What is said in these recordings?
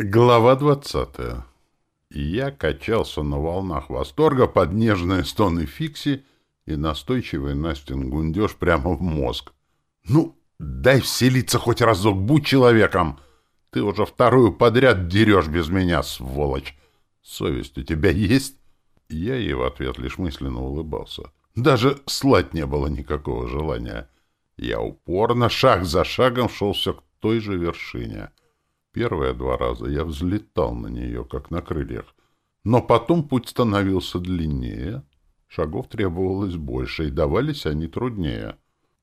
Глава двадцатая. Я качался на волнах восторга под нежные стоны Фикси и настойчивый Настин гундеж прямо в мозг. «Ну, дай вселиться хоть разок, будь человеком! Ты уже вторую подряд дерешь без меня, сволочь! Совесть у тебя есть?» Я ей в ответ лишь мысленно улыбался. Даже слать не было никакого желания. Я упорно, шаг за шагом, шел все к той же вершине — Первые два раза я взлетал на нее, как на крыльях. Но потом путь становился длиннее, шагов требовалось больше, и давались они труднее.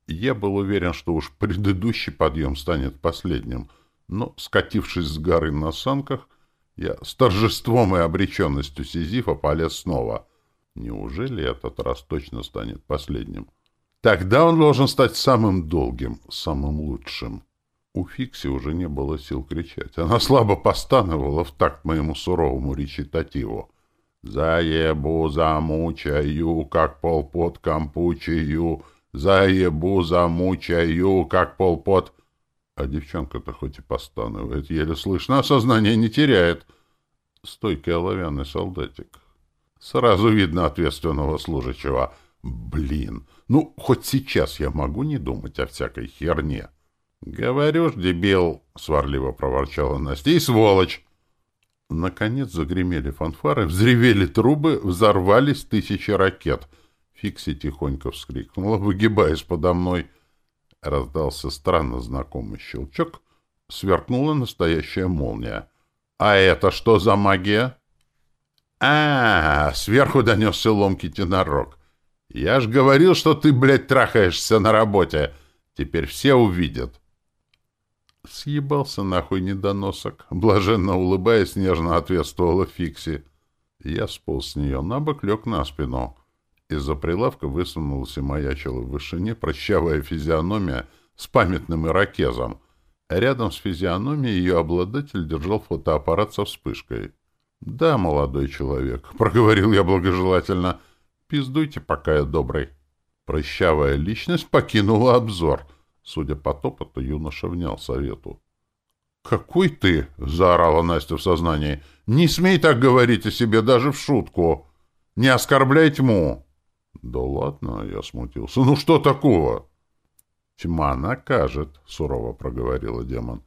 Я был уверен, что уж предыдущий подъем станет последним, но, скатившись с горы на санках, я с торжеством и обреченностью Сизифа полез снова. Неужели этот раз точно станет последним? Тогда он должен стать самым долгим, самым лучшим. У Фикси уже не было сил кричать. Она слабо постановала в такт моему суровому речитативу. «Заебу, замучаю, как полпот компучаю, заебу, замучаю, как полпот...» А девчонка-то хоть и постанывает, еле слышно, а сознание не теряет. Стойкий оловянный солдатик. Сразу видно ответственного служащего. Блин, ну, хоть сейчас я могу не думать о всякой херне. «Говорю ж, дебил!» — сварливо проворчала Настя. «И сволочь!» Наконец загремели фанфары, взревели трубы, взорвались тысячи ракет. Фикси тихонько вскрикнула, выгибаясь подо мной. Раздался странно знакомый щелчок. Сверкнула настоящая молния. «А это что за магия?» а, -а, -а сверху донесся ломкий тенорок. «Я ж говорил, что ты, блядь, трахаешься на работе. Теперь все увидят». «Съебался нахуй недоносок!» Блаженно улыбаясь, нежно ответствовала Фикси. Я сполз с нее на бок, лег на спину. Из-за прилавка высунулась и маячила в вышине прощавая физиономия с памятным ирокезом. Рядом с физиономией ее обладатель держал фотоаппарат со вспышкой. «Да, молодой человек», — проговорил я благожелательно, — «пиздуйте, пока я добрый». Прощавая личность покинула обзор — Судя по топоту, юноша внял совету. «Какой ты?» — заорала Настя в сознании. «Не смей так говорить о себе даже в шутку! Не оскорбляй тьму!» «Да ладно!» — я смутился. «Ну что такого?» «Тьма накажет», — сурово проговорила демон.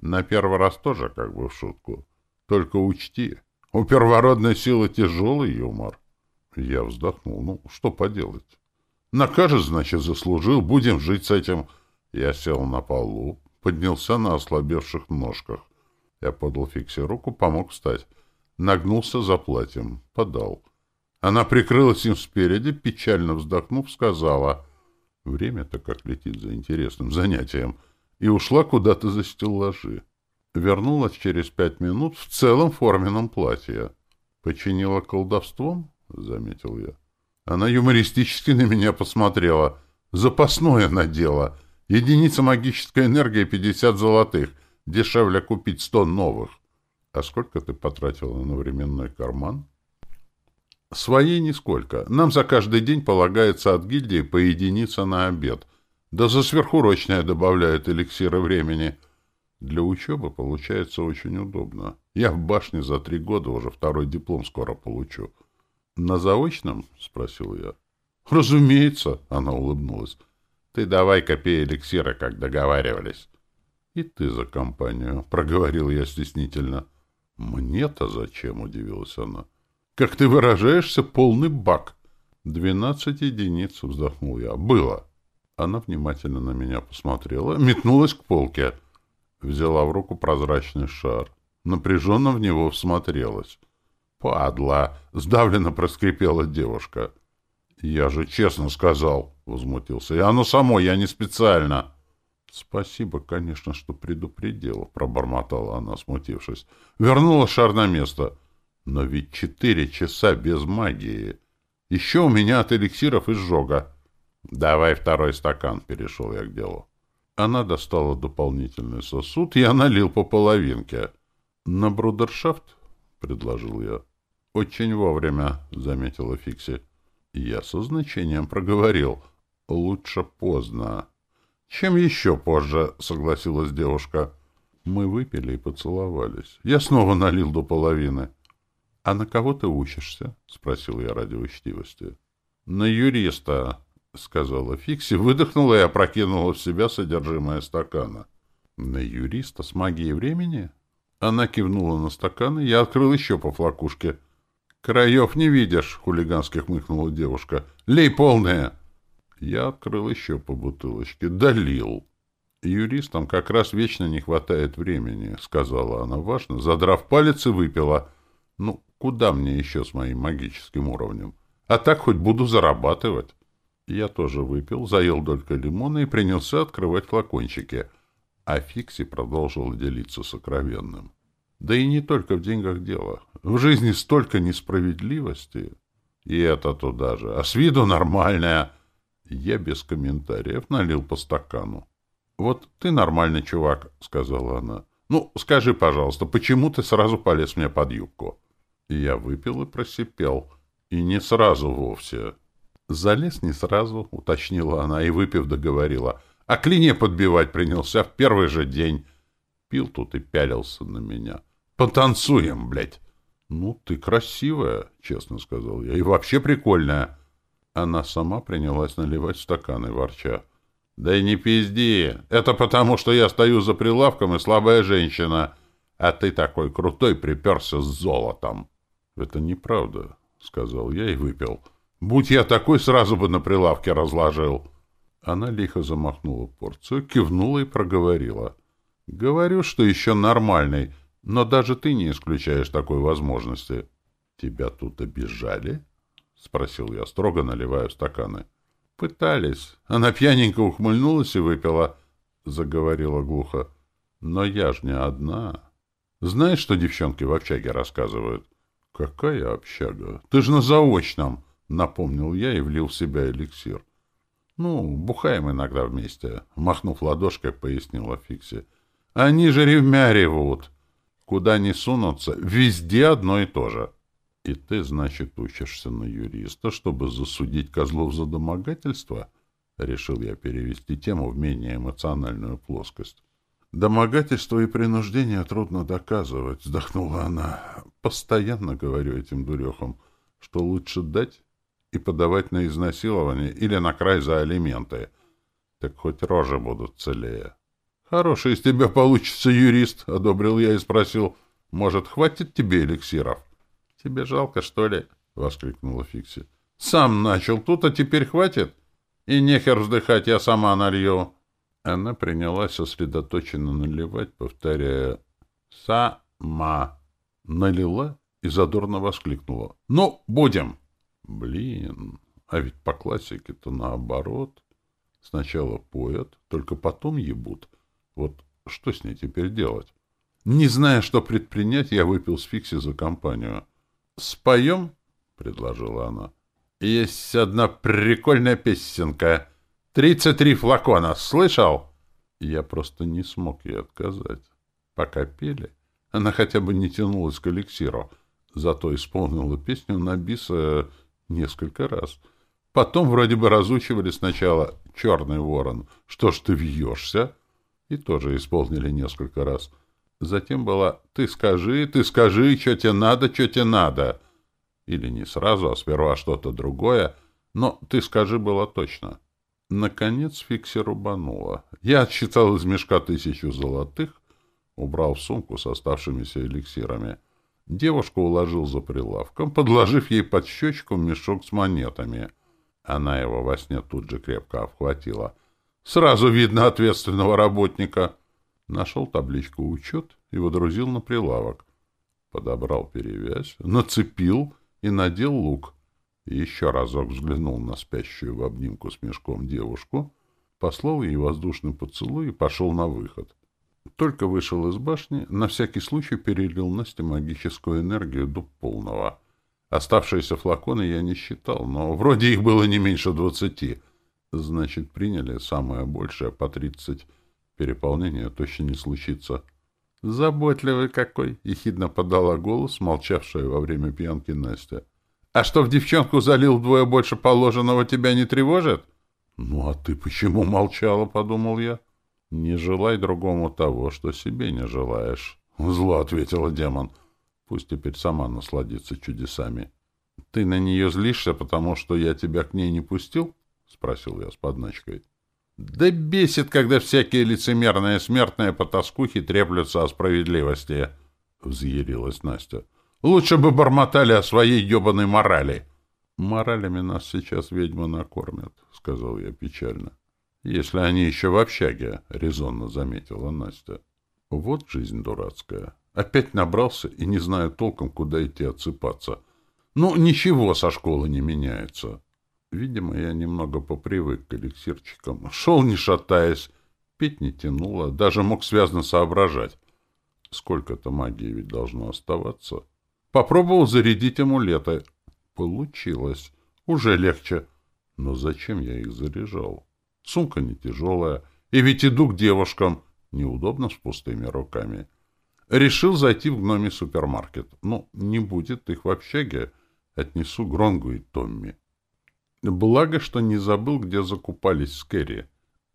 «На первый раз тоже как бы в шутку. Только учти, у первородной силы тяжелый юмор». Я вздохнул. «Ну, что поделать?» «Накажет, значит, заслужил. Будем жить с этим...» Я сел на полу, поднялся на ослабевших ножках. Я подал Фиксе руку, помог встать. Нагнулся за платьем, подал. Она прикрылась им спереди, печально вздохнув, сказала, «Время-то как летит за интересным занятием», и ушла куда-то за стеллажи. Вернулась через пять минут в целом форменном платье. «Починила колдовством?» — заметил я. Она юмористически на меня посмотрела. «Запасное надела!» Единица магической энергии — 50 золотых. Дешевле купить 100 новых. А сколько ты потратила на временной карман? Своей нисколько. Нам за каждый день полагается от гильдии по единице на обед. Да за сверхурочное добавляют эликсиры времени. Для учебы получается очень удобно. Я в башне за три года уже второй диплом скоро получу. — На заочном? — спросил я. — Разумеется, — она улыбнулась. Ты давай копей эликсира, как договаривались. — И ты за компанию, — проговорил я стеснительно. — Мне-то зачем, — удивилась она. — Как ты выражаешься, полный бак. — Двенадцать единиц, — вздохнул я. — Было. Она внимательно на меня посмотрела, метнулась к полке. Взяла в руку прозрачный шар. Напряженно в него всмотрелась. «Падла!» — сдавленно проскрипела девушка. «Я же честно сказал», — возмутился. «И оно само, я не специально». «Спасибо, конечно, что предупредил», — пробормотала она, смутившись. «Вернула шар на место. Но ведь четыре часа без магии. Еще у меня от эликсиров изжога». «Давай второй стакан», — перешел я к делу. Она достала дополнительный сосуд, я налил по половинке. «На брудершафт?» — предложил я. «Очень вовремя», — заметила Фикси. Я со значением проговорил. «Лучше поздно». «Чем еще позже?» — согласилась девушка. Мы выпили и поцеловались. Я снова налил до половины. — А на кого ты учишься? — спросил я ради учтивости. — На юриста, — сказала Фикси, выдохнула и опрокинула в себя содержимое стакана. — На юриста с магией времени? Она кивнула на стаканы, я открыл еще по флакушке. — Краев не видишь, — хулигански хмыкнула девушка. — Лей полное! Я открыл еще по бутылочке. Долил. Юристам как раз вечно не хватает времени, — сказала она важно, задрав палец и выпила. Ну, куда мне еще с моим магическим уровнем? А так хоть буду зарабатывать. Я тоже выпил, заел долька лимона и принялся открывать флакончики. А Фикси продолжил делиться сокровенным. Да и не только в деньгах дело. В жизни столько несправедливости. И это туда же. А с виду нормальная. Я без комментариев налил по стакану. «Вот ты нормальный чувак», — сказала она. «Ну, скажи, пожалуйста, почему ты сразу полез мне под юбку?» Я выпил и просипел. И не сразу вовсе. «Залез не сразу», — уточнила она и, выпив, договорила. «А клине подбивать принялся в первый же день». Пил тут и пялился на меня. «Потанцуем, блядь!» «Ну, ты красивая», — честно сказал я, — «и вообще прикольная». Она сама принялась наливать стаканы, ворча. «Да и не пизди! Это потому, что я стою за прилавком и слабая женщина, а ты такой крутой приперся с золотом!» «Это неправда», — сказал я и выпил. «Будь я такой, сразу бы на прилавке разложил!» Она лихо замахнула порцию, кивнула и проговорила. «Говорю, что еще нормальный, но даже ты не исключаешь такой возможности». «Тебя тут обижали?» — спросил я, строго наливая стаканы. Пытались. Она пьяненько ухмыльнулась и выпила, — заговорила глухо. Но я ж не одна. Знаешь, что девчонки в общаге рассказывают? Какая общага? Ты ж на заочном, — напомнил я и влил в себя эликсир. Ну, бухаем иногда вместе, — махнув ладошкой, пояснила Фикси. Они же ревмя ревут. Куда ни сунутся, везде одно и то же. И ты, значит, учишься на юриста, чтобы засудить козлов за домогательство? Решил я перевести тему в менее эмоциональную плоскость. Домогательство и принуждение трудно доказывать, вздохнула она. Постоянно говорю этим дурехам, что лучше дать и подавать на изнасилование или на край за алименты. Так хоть рожи будут целее. Хороший из тебя получится юрист, одобрил я и спросил, может, хватит тебе эликсиров? — «Тебе жалко, что ли?» — воскликнула Фикси. «Сам начал тут, а теперь хватит? И нехер вздыхать, я сама налью!» Она принялась сосредоточенно наливать, повторяя «Сама». Налила и задорно воскликнула. «Ну, будем!» «Блин, а ведь по классике-то наоборот. Сначала поят, только потом ебут. Вот что с ней теперь делать?» Не зная, что предпринять, я выпил с Фикси за компанию. «Споем?» — предложила она. «Есть одна прикольная песенка. Тридцать три флакона. Слышал?» Я просто не смог ей отказать. Пока пели, она хотя бы не тянулась к эликсиру, зато исполнила песню на биса несколько раз. Потом вроде бы разучивали сначала «Черный ворон», «Что ж ты вьешься?» И тоже исполнили несколько раз — Затем была «ты скажи, ты скажи, что тебе надо, что тебе надо». Или не сразу, а сперва что-то другое, но «ты скажи» было точно. Наконец Фикси рубанула. Я отсчитал из мешка тысячу золотых, убрал в сумку с оставшимися эликсирами. Девушку уложил за прилавком, подложив ей под щечку мешок с монетами. Она его во сне тут же крепко обхватила. «Сразу видно ответственного работника!» Нашел табличку «Учет» и водрузил на прилавок. Подобрал перевязь, нацепил и надел лук. еще разок взглянул на спящую в обнимку с мешком девушку, послал ей воздушный поцелуй и пошел на выход. Только вышел из башни, на всякий случай перелил Насте магическую энергию до полного. Оставшиеся флаконы я не считал, но вроде их было не меньше двадцати. Значит, приняли самое большее по тридцать Переполнение точно не случится. «Заботливый какой!» — ехидно подала голос, молчавшая во время пьянки Настя. «А что в девчонку залил вдвое больше положенного, тебя не тревожит?» «Ну, а ты почему молчала?» — подумал я. Не желай другому того, что себе не желаешь. Зло ответила демон. Пусть теперь сама насладится чудесами. Ты на нее злишься, потому что я тебя к ней не пустил? Спросил я с подначкой. Да бесит, когда всякие лицемерные смертные потаскухи треплются о справедливости, взъярилась Настя. Лучше бы бормотали о своей ебаной морали. Моралями нас сейчас ведьмы накормят, сказал я печально. Если они еще в общаге, резонно заметила Настя. Вот жизнь дурацкая. Опять набрался и не знаю толком, куда идти отсыпаться. Ну, ничего со школы не меняется. Видимо, я немного попривык к эликсирчикам. Шел, не шатаясь, пить не тянуло, даже мог связно соображать. Сколько-то магии ведь должно оставаться. Попробовал зарядить амулеты. Получилось. Уже легче. Но зачем я их заряжал? Сумка не тяжелая. И ведь иду к девушкам. Неудобно с пустыми руками. Решил зайти в гноме супермаркет. Ну, не будет их в общаге. Отнесу Гронгу и Томми. Благо, что не забыл, где закупались с Кэрри.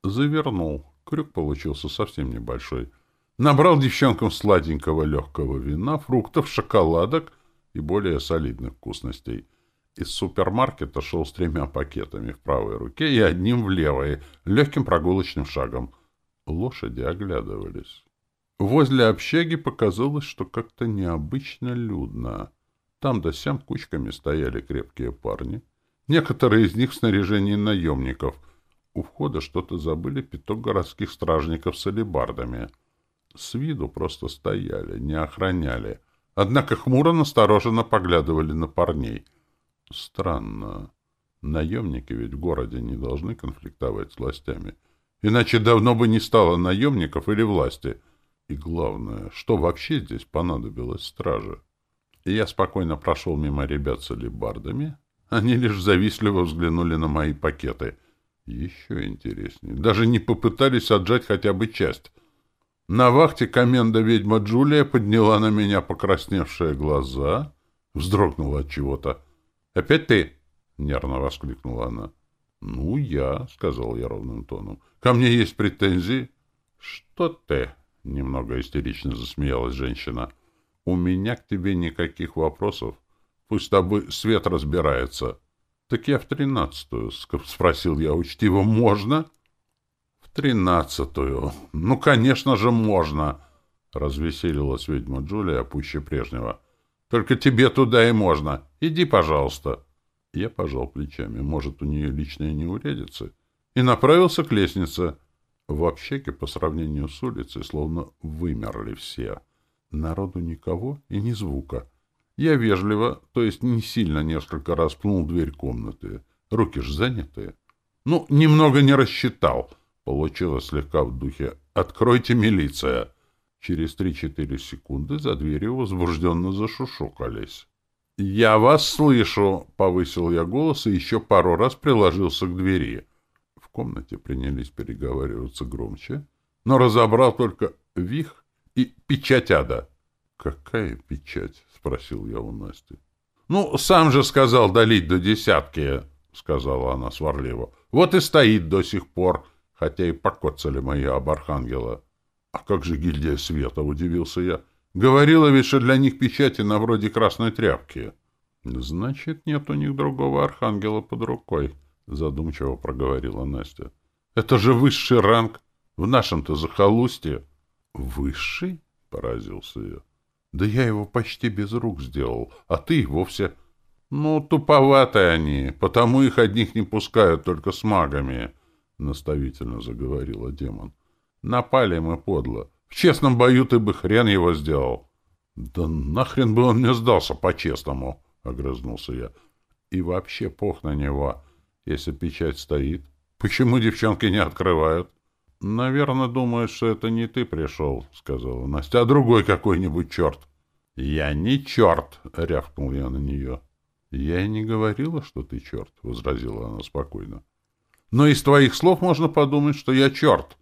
Завернул. Крюк получился совсем небольшой. Набрал девчонкам сладенького легкого вина, фруктов, шоколадок и более солидных вкусностей. Из супермаркета шел с тремя пакетами в правой руке и одним в левой, легким прогулочным шагом. Лошади оглядывались. Возле общаги показалось, что как-то необычно людно. Там да сям кучками стояли крепкие парни. Некоторые из них в снаряжении наемников. У входа что-то забыли пяток городских стражников с алебардами. С виду просто стояли, не охраняли. Однако хмуро настороженно поглядывали на парней. Странно. Наемники ведь в городе не должны конфликтовать с властями. Иначе давно бы не стало наемников или власти. И главное, что вообще здесь понадобилось страже? И я спокойно прошел мимо ребят с алебардами. Они лишь завистливо взглянули на мои пакеты. Еще интереснее. Даже не попытались отжать хотя бы часть. На вахте коменда ведьма Джулия подняла на меня покрасневшие глаза, вздрогнула от чего-то. «Опять ты?» — нервно воскликнула она. «Ну, я», — сказал я ровным тоном. «Ко мне есть претензии?» «Что ты?» — немного истерично засмеялась женщина. «У меня к тебе никаких вопросов. Пусть тобой свет разбирается». «Так я в тринадцатую», — спросил я учтиво. «Можно?» «В тринадцатую. Ну, конечно же, можно!» — развеселилась ведьма Джулия пуще прежнего. «Только тебе туда и можно. Иди, пожалуйста». Я пожал плечами. Может, у нее личная неурядица? И направился к лестнице. В общаге по сравнению с улицей словно вымерли все. Народу никого и ни звука. Я вежливо, то есть не сильно несколько раз пнул дверь комнаты. Руки ж заняты. Ну, немного не рассчитал. Получилось слегка в духе «Откройте, милиция!» Через три-четыре секунды за дверью возбужденно зашушукались. «Я вас слышу!» — повысил я голос и еще пару раз приложился к двери. В комнате принялись переговариваться громче, но разобрал только «Вих» и «Печать ада». «Какая печать?» — спросил я у Насти. «Ну, сам же сказал долить до десятки», — сказала она сварливо. «Вот и стоит до сих пор, хотя и покоцали мои об архангела». «А как же гильдия света?» — удивился я. «Говорила ведь, что для них печати на вроде красной тряпки». «Значит, нет у них другого архангела под рукой», — задумчиво проговорила Настя. «Это же высший ранг в нашем-то захолустье». «Высший?» — поразился я. «Да я его почти без рук сделал, а ты и вовсе...» «Ну, туповатые они, потому их одних не пускают, только с магами», — наставительно заговорила демон. «Напали мы подло. В честном бою ты бы хрен его сделал». «Да нахрен бы он мне сдался по-честному», — огрызнулся я. «И вообще пох на него, если печать стоит. Почему девчонки не открывают?» «Наверное, думают, что это не ты пришел», — сказала Настя, — «а другой какой-нибудь черт». «Я не черт!» — рявкнул я на нее. «Я и не говорила, что ты черт», — возразила она спокойно. «Но из твоих слов можно подумать, что я черт».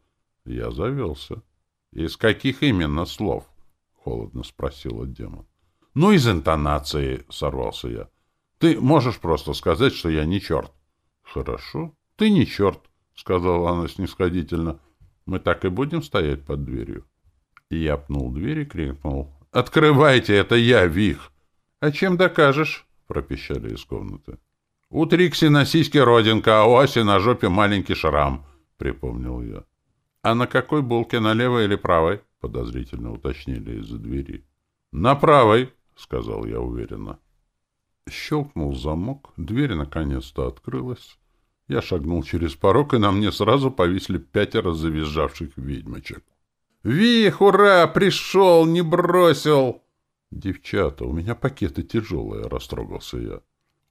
Я завелся. «Из каких именно слов?» — холодно спросила демон. «Ну, из интонации», — сорвался я. «Ты можешь просто сказать, что я не черт». «Хорошо, ты не черт», — сказала она снисходительно. Мы так и будем стоять под дверью?» Я пнул дверь и крикнул. «Открывайте, это я, Вих!» «А чем докажешь?» — пропищали из комнаты. «У Трикси на сиське родинка, а у Аси на жопе маленький шрам», — припомнил я. «А на какой булке, на левой или правой?» — подозрительно уточнили из-за двери. «На правой», — сказал я уверенно. Щелкнул замок, дверь наконец-то открылась. Я шагнул через порог, и на мне сразу повисли пятеро завизжавших ведьмочек. «Вих, ура! Пришел! Не бросил!» «Девчата, у меня пакеты тяжелые», — растрогался я.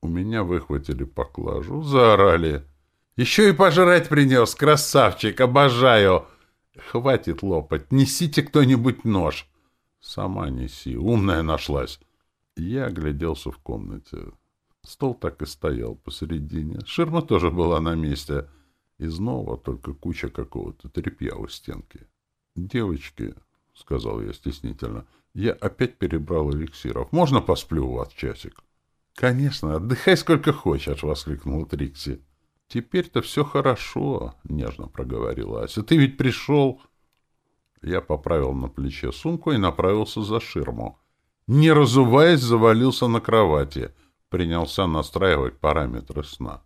У меня выхватили поклажу, заорали. «Еще и пожрать принес, красавчик! Обожаю!» «Хватит лопать! Несите кто-нибудь нож!» «Сама неси, умная нашлась!» Я огляделся в комнате. Стол так и стоял посередине. Ширма тоже была на месте. И снова только куча какого-то тряпья у стенки. «Девочки», — сказал я стеснительно, — «я опять перебрал эликсиров. Можно посплю у вас часик?» «Конечно, отдыхай сколько хочешь», — воскликнул Трикси. «Теперь-то все хорошо», — нежно проговорила Ася. «Ты ведь пришел...» Я поправил на плече сумку и направился за ширму. Не разуваясь, завалился на кровати. Принялся настраивать параметры сна.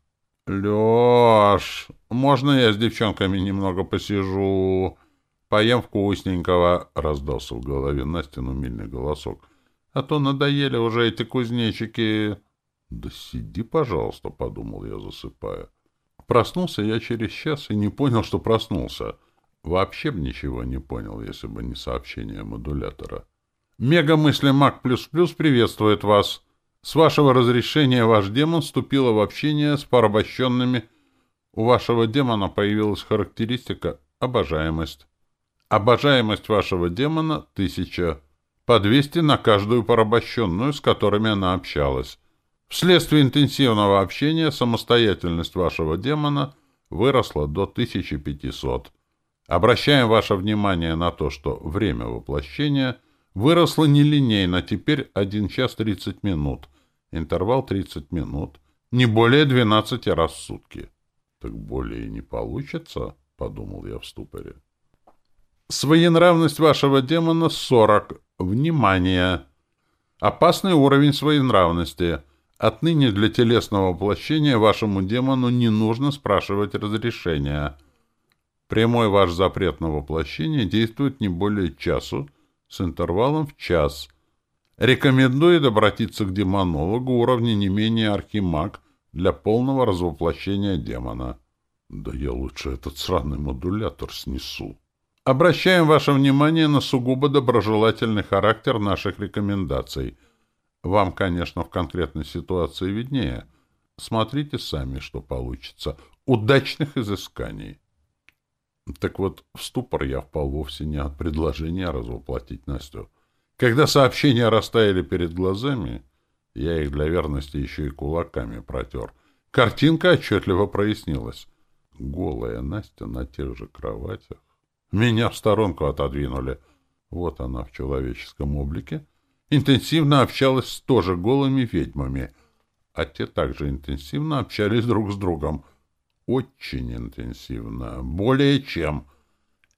«Леш, можно я с девчонками немного посижу? Поем вкусненького?» — раздался в голове Настин умильный голосок. «А то надоели уже эти кузнечики». «Да сиди, пожалуйста», — подумал я, засыпая. Проснулся я через час и не понял, что проснулся. Вообще бы ничего не понял, если бы не сообщение модулятора. Мегамысли Мак Плюс Плюс приветствует вас. С вашего разрешения ваш демон вступил в общение с порабощенными. У вашего демона появилась характеристика «обожаемость». Обожаемость вашего демона — тысяча. По 200 на каждую порабощенную, с которыми она общалась. Вследствие интенсивного общения самостоятельность вашего демона выросла до 1500. Обращаем ваше внимание на то, что время воплощения — Выросло нелинейно, теперь 1 час 30 минут. Интервал 30 минут. Не более 12 раз в сутки. Так более не получится, подумал я в ступоре. Своенравность вашего демона 40. Внимание! Опасный уровень своенравности. Отныне для телесного воплощения вашему демону не нужно спрашивать разрешения. Прямой ваш запрет на воплощение действует не более часу, с интервалом в час. Рекомендует обратиться к демонологу уровня не менее архимаг для полного развоплощения демона. Да я лучше этот сраный модулятор снесу. Обращаем ваше внимание на сугубо доброжелательный характер наших рекомендаций. Вам, конечно, в конкретной ситуации виднее. Смотрите сами, что получится. Удачных изысканий! Так вот, в ступор я впал вовсе не от предложения развоплотить Настю. Когда сообщения растаяли перед глазами, я их для верности еще и кулаками протер. Картинка отчетливо прояснилась. Голая Настя на тех же кроватях. Меня в сторонку отодвинули. Вот она в человеческом облике. Интенсивно общалась с тоже голыми ведьмами, а те также интенсивно общались друг с другом — очень интенсивно, более чем.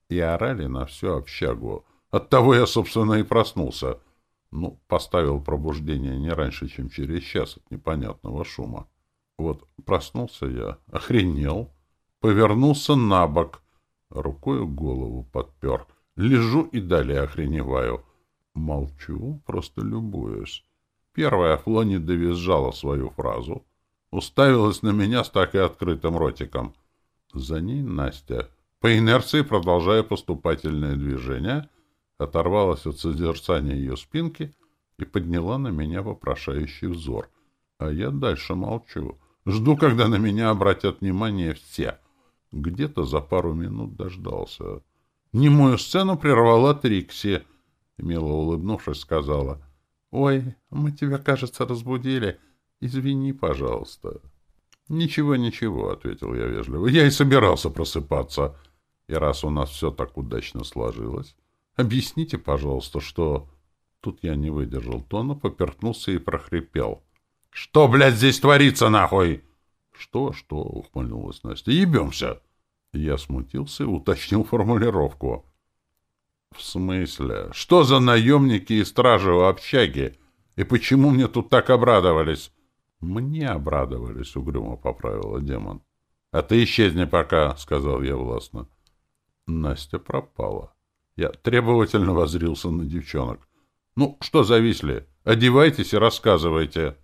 И орали на всю общагу. Оттого я, собственно, и проснулся. Ну, поставил пробуждение не раньше, чем через час от непонятного шума. Вот проснулся я, охренел, повернулся на бок, рукою голову подпер. Лежу и далее охреневаю. Молчу, просто любуюсь. Первая Флони довизжала свою фразу — уставилась на меня с так и открытым ротиком. За ней Настя, по инерции продолжая поступательное движение, оторвалась от созерцания ее спинки и подняла на меня вопрошающий взор. А я дальше молчу. Жду, когда на меня обратят внимание все. Где-то за пару минут дождался. Немую сцену прервала Трикси. Мило улыбнувшись, сказала. — Ой, мы тебя, кажется, разбудили. — «Извини, пожалуйста». «Ничего, ничего», — ответил я вежливо. «Я и собирался просыпаться. И раз у нас все так удачно сложилось, объясните, пожалуйста, что...» Тут я не выдержал тона, поперхнулся и прохрипел. «Что, блядь, здесь творится, нахуй?» «Что, что?» — ухмыльнулась Настя. «Ебемся!» Я смутился и уточнил формулировку. «В смысле? Что за наемники и стражи у общаги? И почему мне тут так обрадовались?» «Мне обрадовались», — угрюмо поправила демон. «А ты исчезни пока», — сказал я властно. Настя пропала. Я требовательно возрился на девчонок. «Ну, что зависли? Одевайтесь и рассказывайте».